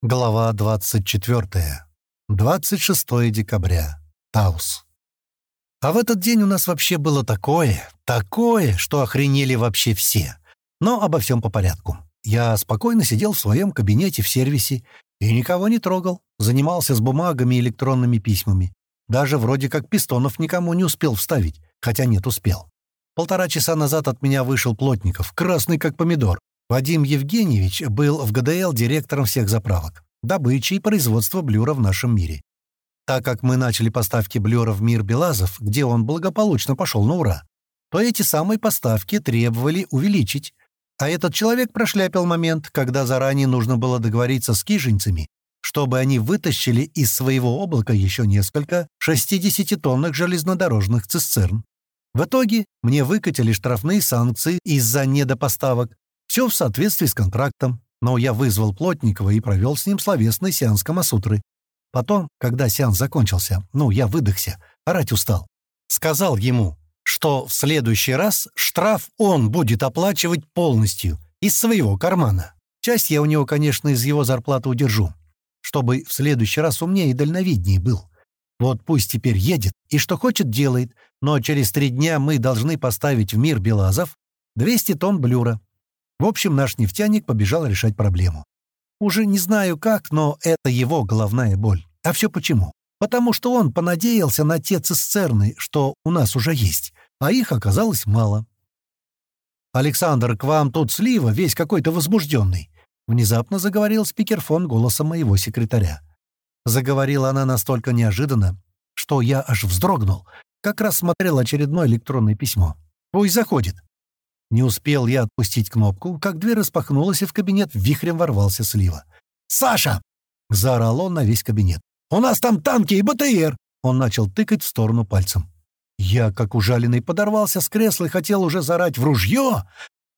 Глава 24. 26 декабря. Таус. А в этот день у нас вообще было такое, такое, что охренели вообще все. Но обо всем по порядку. Я спокойно сидел в своем кабинете в сервисе и никого не трогал, занимался с бумагами и электронными письмами. Даже вроде как пистонов никому не успел вставить, хотя нет, успел. Полтора часа назад от меня вышел Плотников, красный как помидор, Вадим Евгеньевич был в ГДЛ директором всех заправок, добычи и производства блюра в нашем мире. Так как мы начали поставки блюра в мир Белазов, где он благополучно пошел на ура, то эти самые поставки требовали увеличить. А этот человек прошляпил момент, когда заранее нужно было договориться с киженцами, чтобы они вытащили из своего облака еще несколько 60-тонных железнодорожных цистерн. В итоге мне выкатили штрафные санкции из-за недопоставок, все в соответствии с контрактом, но я вызвал Плотникова и провел с ним словесный сеанс Камасутры. Потом, когда сеанс закончился, ну, я выдохся, орать устал. Сказал ему, что в следующий раз штраф он будет оплачивать полностью, из своего кармана. Часть я у него, конечно, из его зарплаты удержу, чтобы в следующий раз умнее и дальновиднее был. Вот пусть теперь едет и что хочет делает, но через три дня мы должны поставить в мир Белазов 200 тонн блюра, в общем, наш нефтяник побежал решать проблему. Уже не знаю как, но это его головная боль. А все почему? Потому что он понадеялся на те цистерны, что у нас уже есть, а их оказалось мало. «Александр, к вам тут слива, весь какой-то возбужденный», — внезапно заговорил спикерфон голосом моего секретаря. Заговорила она настолько неожиданно, что я аж вздрогнул, как раз смотрел очередное электронное письмо. «Пусть заходит». Не успел я отпустить кнопку, как дверь распахнулась, и в кабинет вихрем ворвался Слива. «Саша!» — заорал он на весь кабинет. «У нас там танки и БТР!» Он начал тыкать в сторону пальцем. Я, как ужаленный, подорвался с кресла и хотел уже зарать в ружье,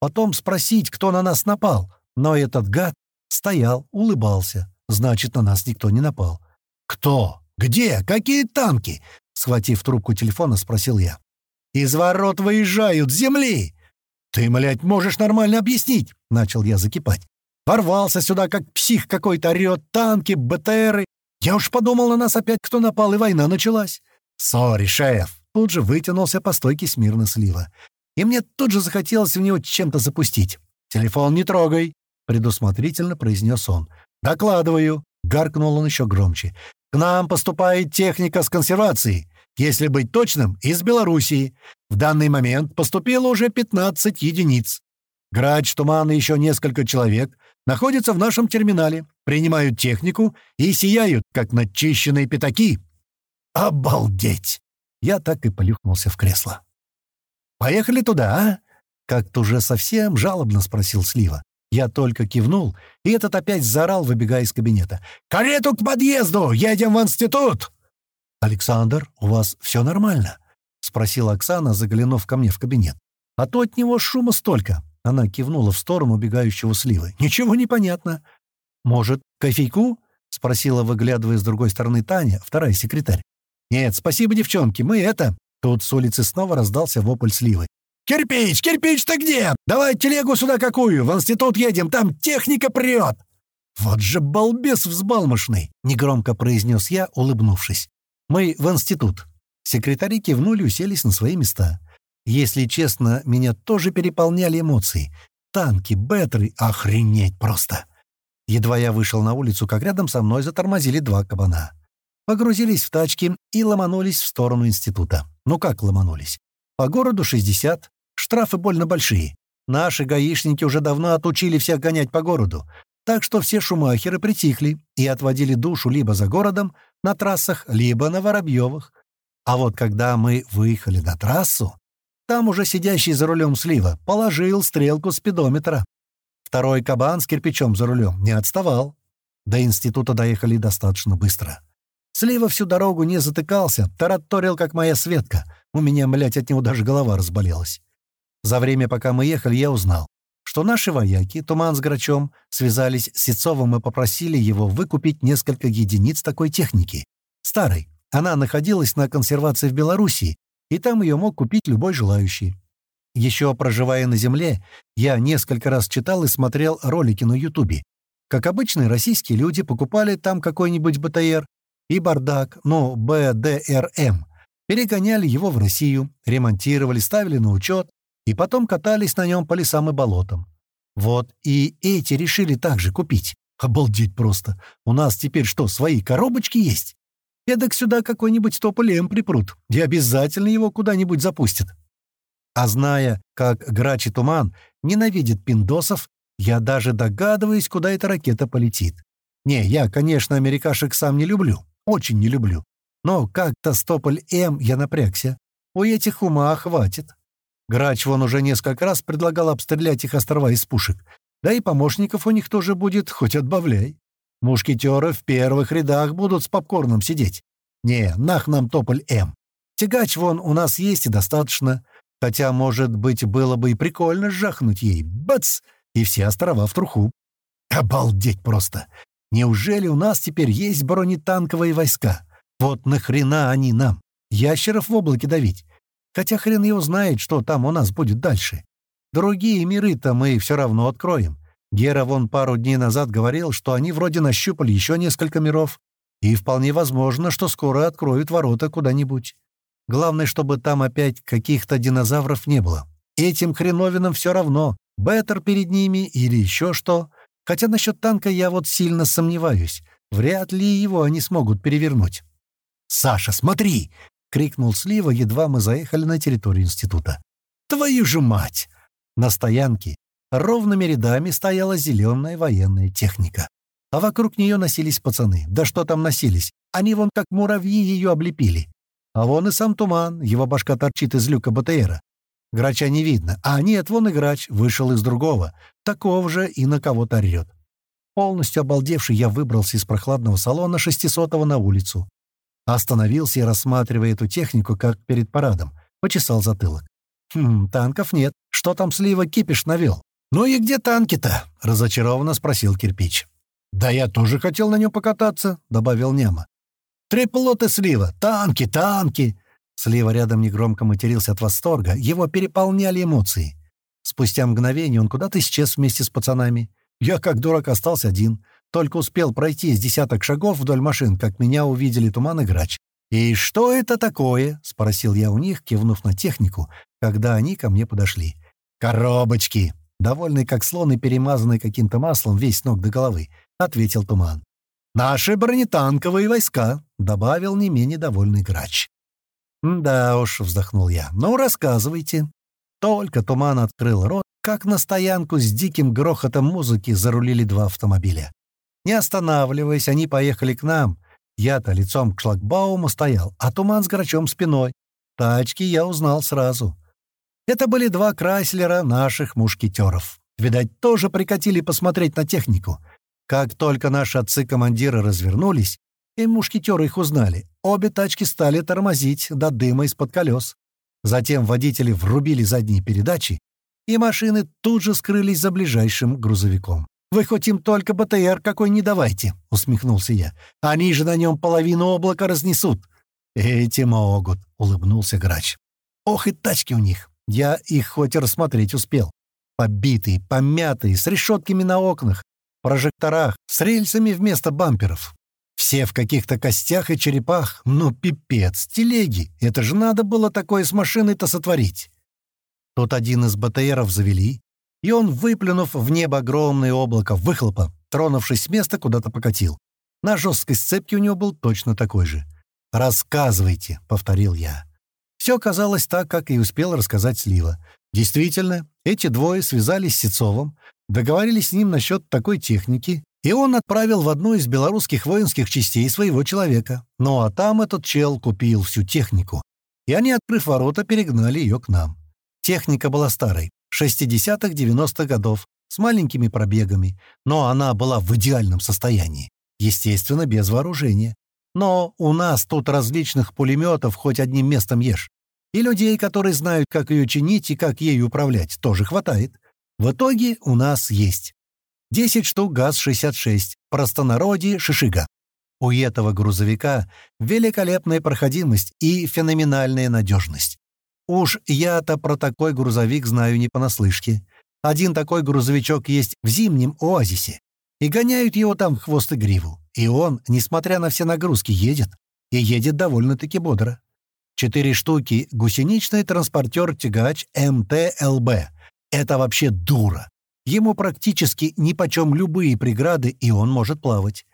потом спросить, кто на нас напал. Но этот гад стоял, улыбался. Значит, на нас никто не напал. «Кто? Где? Какие танки?» Схватив трубку телефона, спросил я. «Из ворот выезжают, с земли!» «Ты, млядь, можешь нормально объяснить?» — начал я закипать. «Ворвался сюда, как псих какой-то, орёт, танки, БТРы. Я уж подумал, на нас опять кто напал, и война началась». «Сори, шеф!» — тут же вытянулся по стойке смирно слива. И мне тут же захотелось в него чем-то запустить. «Телефон не трогай!» — предусмотрительно произнес он. «Докладываю!» — гаркнул он еще громче. «К нам поступает техника с консервацией. Если быть точным, из Белоруссии. В данный момент поступило уже 15 единиц. Грач, Туман и еще несколько человек находятся в нашем терминале, принимают технику и сияют, как начищенные пятаки. Обалдеть! Я так и полюхнулся в кресло. «Поехали туда, а?» — как-то уже совсем жалобно спросил Слива. Я только кивнул, и этот опять заорал, выбегая из кабинета. «Карету к подъезду! Едем в институт!» «Александр, у вас все нормально?» — спросила Оксана, заглянув ко мне в кабинет. «А то от него шума столько!» — она кивнула в сторону убегающего сливы. «Ничего не понятно!» «Может, кофейку?» — спросила, выглядывая с другой стороны Таня, вторая секретарь. «Нет, спасибо, девчонки, мы это...» Тут с улицы снова раздался вопль сливы. «Кирпич! Кирпич-то где? Давай телегу сюда какую! В институт едем, там техника прет!» «Вот же балбес взбалмошный!» — негромко произнес я, улыбнувшись. Мы в институт». Секретари кивнули, уселись на свои места. Если честно, меня тоже переполняли эмоции. Танки, бетры, охренеть просто. Едва я вышел на улицу, как рядом со мной затормозили два кабана. Погрузились в тачки и ломанулись в сторону института. Ну как ломанулись? По городу 60, штрафы больно большие. Наши гаишники уже давно отучили всех гонять по городу, так что все шумахеры притихли и отводили душу либо за городом, на трассах, либо на Воробьевых. А вот когда мы выехали на трассу, там уже сидящий за рулем слива положил стрелку спидометра. Второй кабан с кирпичом за рулем не отставал. До института доехали достаточно быстро. Слива всю дорогу не затыкался, тараторил, как моя Светка. У меня, блядь, от него даже голова разболелась. За время, пока мы ехали, я узнал, что наши вояки, Туман с Грачом, связались с Сецовым и попросили его выкупить несколько единиц такой техники. Старой. Она находилась на консервации в Белоруссии, и там ее мог купить любой желающий. Еще проживая на Земле, я несколько раз читал и смотрел ролики на Ютубе. как обычные российские люди покупали там какой-нибудь БТР и бардак, ну, БДРМ, перегоняли его в Россию, ремонтировали, ставили на учет и потом катались на нем по лесам и болотам. Вот, и эти решили также купить. Обалдеть просто. У нас теперь что, свои коробочки есть? Эдак сюда какой-нибудь тополем припрут, и обязательно его куда-нибудь запустят. А зная, как Грач и Туман ненавидит пиндосов, я даже догадываюсь, куда эта ракета полетит. Не, я, конечно, америкашек сам не люблю, очень не люблю. Но как-то с Тополь-М я напрягся. У этих ума хватит. Грач вон уже несколько раз предлагал обстрелять их острова из пушек. Да и помощников у них тоже будет, хоть отбавляй. Мушкетеры в первых рядах будут с попкорном сидеть. Не, нах нам тополь М. Тягач вон у нас есть и достаточно. Хотя, может быть, было бы и прикольно сжахнуть ей. Бац! И все острова в труху. Обалдеть просто! Неужели у нас теперь есть бронетанковые войска? Вот нахрена они нам? Ящеров в облаке давить? Хотя хрен его знает, что там у нас будет дальше. Другие миры-то мы все равно откроем. Гера вон пару дней назад говорил, что они вроде нащупали еще несколько миров, и вполне возможно, что скоро откроют ворота куда-нибудь. Главное, чтобы там опять каких-то динозавров не было. Этим хреновинам все равно, Беттер перед ними или еще что. Хотя насчет танка я вот сильно сомневаюсь. Вряд ли его они смогут перевернуть. «Саша, смотри!» — крикнул Слива, едва мы заехали на территорию института. «Твою же мать!» На стоянке ровными рядами стояла зеленая военная техника. А вокруг нее носились пацаны. Да что там носились? Они вон как муравьи ее облепили. А вон и сам туман, его башка торчит из люка БТРа. Грача не видно. А нет, вон и грач, вышел из другого. Такого же и на кого-то орёт. Полностью обалдевший, я выбрался из прохладного салона шестисотого на улицу. Остановился и, рассматривая эту технику, как перед парадом, почесал затылок. «Хм, танков нет. Что там слива кипиш навел?» «Ну и где танки-то?» — разочарованно спросил кирпич. «Да я тоже хотел на нем покататься», — добавил Нема. «Три пилоты слива! Танки, танки!» Слива рядом негромко матерился от восторга, его переполняли эмоции. Спустя мгновение он куда-то исчез вместе с пацанами. Я, как дурак, остался один. Только успел пройти с десяток шагов вдоль машин, как меня увидели туман и грач. «И что это такое?» — спросил я у них, кивнув на технику, когда они ко мне подошли. «Коробочки!» Довольный как слон и перемазанный каким-то маслом весь ног до головы, ответил Туман. «Наши бронетанковые войска», — добавил не менее довольный грач. «Да уж», — вздохнул я, — «ну, рассказывайте». Только Туман открыл рот, как на стоянку с диким грохотом музыки зарулили два автомобиля. Не останавливаясь, они поехали к нам. Я-то лицом к шлагбауму стоял, а Туман с Грачом спиной. Тачки я узнал сразу. Это были два Крайслера наших мушкетеров. Видать, тоже прикатили посмотреть на технику. Как только наши отцы-командиры развернулись, и мушкетеры их узнали, обе тачки стали тормозить до дыма из-под колес. Затем водители врубили задние передачи, и машины тут же скрылись за ближайшим грузовиком. «Вы хоть им только БТР какой не давайте», — усмехнулся я. «Они же на нем половину облака разнесут». «Эти могут», — улыбнулся грач. «Ох и тачки у них! Я их хоть и рассмотреть успел. Побитые, помятые, с решетками на окнах, прожекторах, с рельсами вместо бамперов. Все в каких-то костях и черепах. Ну, пипец, телеги. Это же надо было такое с машиной-то сотворить. Тут один из БТРов завели, и он, выплюнув в небо огромное облако выхлопа, тронувшись с места, куда-то покатил. На жесткой сцепке у него был точно такой же. «Рассказывайте», — повторил я. Все казалось так, как и успел рассказать Слива. Действительно, эти двое связались с Сецовым, договорились с ним насчет такой техники, и он отправил в одну из белорусских воинских частей своего человека. Ну а там этот чел купил всю технику. И они, открыв ворота, перегнали ее к нам. Техника была старой, 60-х-90-х годов, с маленькими пробегами, но она была в идеальном состоянии. Естественно, без вооружения. Но у нас тут различных пулеметов хоть одним местом ешь. И людей, которые знают, как ее чинить и как ею управлять, тоже хватает. В итоге у нас есть 10 штук ГАЗ-66, простонародье «Шишига». У этого грузовика великолепная проходимость и феноменальная надежность. Уж я-то про такой грузовик знаю не понаслышке. Один такой грузовичок есть в зимнем оазисе. и гоняют его там хвост и гриву. И он, несмотря на все нагрузки, едет. И едет довольно-таки бодро. Четыре штуки гусеничный транспортер-тягач МТЛБ. Это вообще дура. Ему практически нипочем любые преграды, и он может плавать.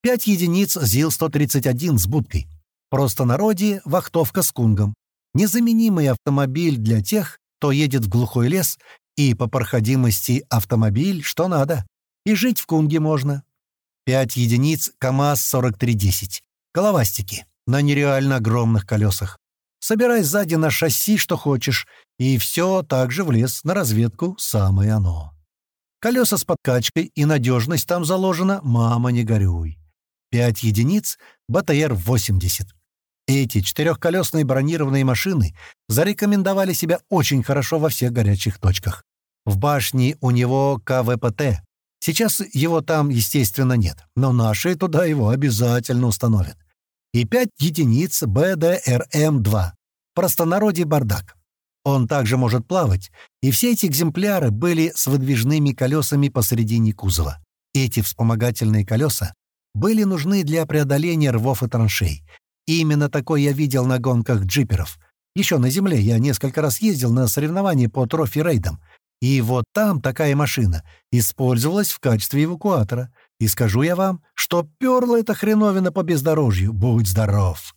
Пять единиц ЗИЛ-131 с будкой. Просто народе вахтовка с кунгом. Незаменимый автомобиль для тех, кто едет в глухой лес, и по проходимости автомобиль, что надо. И жить в кунге можно. Пять единиц КАМАЗ-4310. Головастики. На нереально огромных колесах. Собирай сзади на шасси, что хочешь, и все так же в лес на разведку самое оно. Колеса с подкачкой и надежность там заложена, мама, не горюй. Пять единиц БТР-80. Эти четырехколесные бронированные машины зарекомендовали себя очень хорошо во всех горячих точках. В башне у него КВПТ. Сейчас его там, естественно, нет, но наши туда его обязательно установят. И пять единиц БДРМ-2. Простонародье бардак. Он также может плавать, и все эти экземпляры были с выдвижными колесами посередине кузова. Эти вспомогательные колеса были нужны для преодоления рвов и траншей, именно такой я видел на гонках джиперов. Еще на земле я несколько раз ездил на соревнования по трофи-рейдам. И вот там такая машина использовалась в качестве эвакуатора. И скажу я вам, что перла эта хреновина по бездорожью. Будь здоров.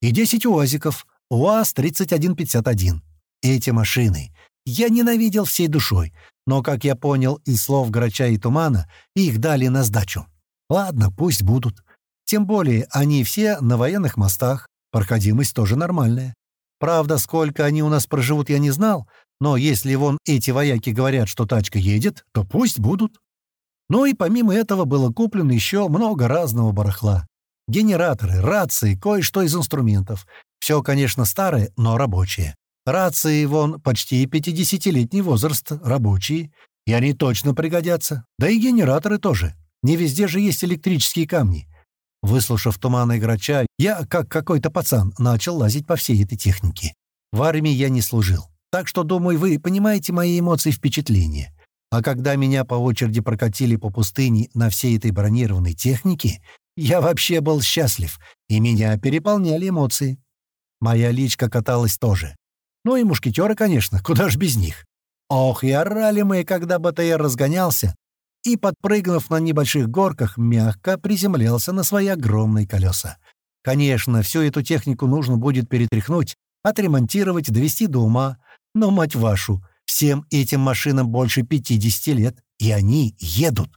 И 10 УАЗиков. УАЗ-3151. Эти машины я ненавидел всей душой, но, как я понял из слов Грача и Тумана, их дали на сдачу. Ладно, пусть будут. Тем более они все на военных мостах, проходимость тоже нормальная. Правда, сколько они у нас проживут, я не знал, но если вон эти вояки говорят, что тачка едет, то пусть будут. Ну и помимо этого было куплено еще много разного барахла. Генераторы, рации, кое-что из инструментов. Все, конечно, старое, но рабочие. Рации, вон, почти 50-летний возраст, рабочие. И они точно пригодятся. Да и генераторы тоже. Не везде же есть электрические камни. Выслушав тумана и грача, я, как какой-то пацан, начал лазить по всей этой технике. В армии я не служил. Так что, думаю, вы понимаете мои эмоции и впечатления. А когда меня по очереди прокатили по пустыне на всей этой бронированной технике, я вообще был счастлив, и меня переполняли эмоции. Моя личка каталась тоже. Ну и мушкетеры, конечно, куда ж без них. Ох, и орали мы, когда БТР разгонялся, и, подпрыгнув на небольших горках, мягко приземлялся на свои огромные колеса. Конечно, всю эту технику нужно будет перетряхнуть, отремонтировать, довести до ума. Но, мать вашу, всем этим машинам больше 50 лет, и они едут.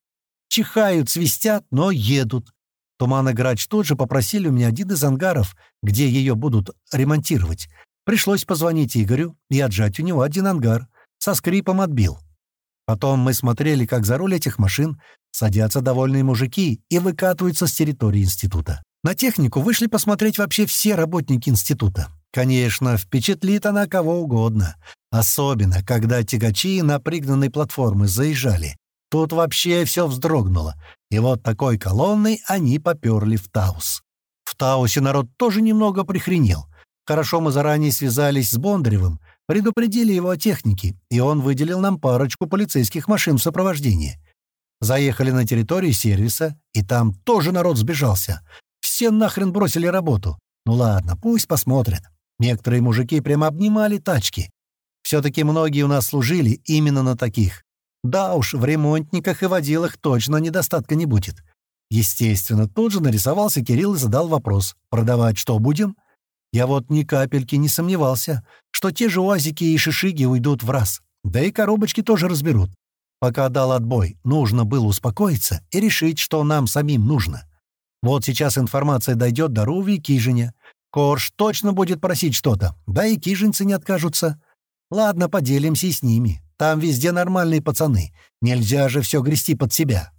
Чихают, свистят, но едут. Туман и Грач тут же попросили у меня один из ангаров, где ее будут ремонтировать. Пришлось позвонить Игорю и отжать у него один ангар. Со скрипом отбил. Потом мы смотрели, как за руль этих машин садятся довольные мужики и выкатываются с территории института. На технику вышли посмотреть вообще все работники института. Конечно, впечатлит она кого угодно. Особенно, когда тягачи на пригнанной платформы заезжали. Тут вообще все вздрогнуло. И вот такой колонной они поперли в Таус. В Таусе народ тоже немного прихренел. Хорошо мы заранее связались с Бондаревым, Предупредили его о технике, и он выделил нам парочку полицейских машин в сопровождении. Заехали на территорию сервиса, и там тоже народ сбежался. Все нахрен бросили работу. Ну ладно, пусть посмотрят. Некоторые мужики прямо обнимали тачки. Все-таки многие у нас служили именно на таких. Да уж, в ремонтниках и водилах точно недостатка не будет. Естественно, тут же нарисовался Кирилл и задал вопрос. «Продавать что будем?» Я вот ни капельки не сомневался, что те же уазики и шишиги уйдут в раз. Да и коробочки тоже разберут. Пока дал отбой, нужно было успокоиться и решить, что нам самим нужно. Вот сейчас информация дойдет до Руви и Кижиня. Корж точно будет просить что-то, да и кижинцы не откажутся. Ладно, поделимся и с ними. Там везде нормальные пацаны. Нельзя же все грести под себя.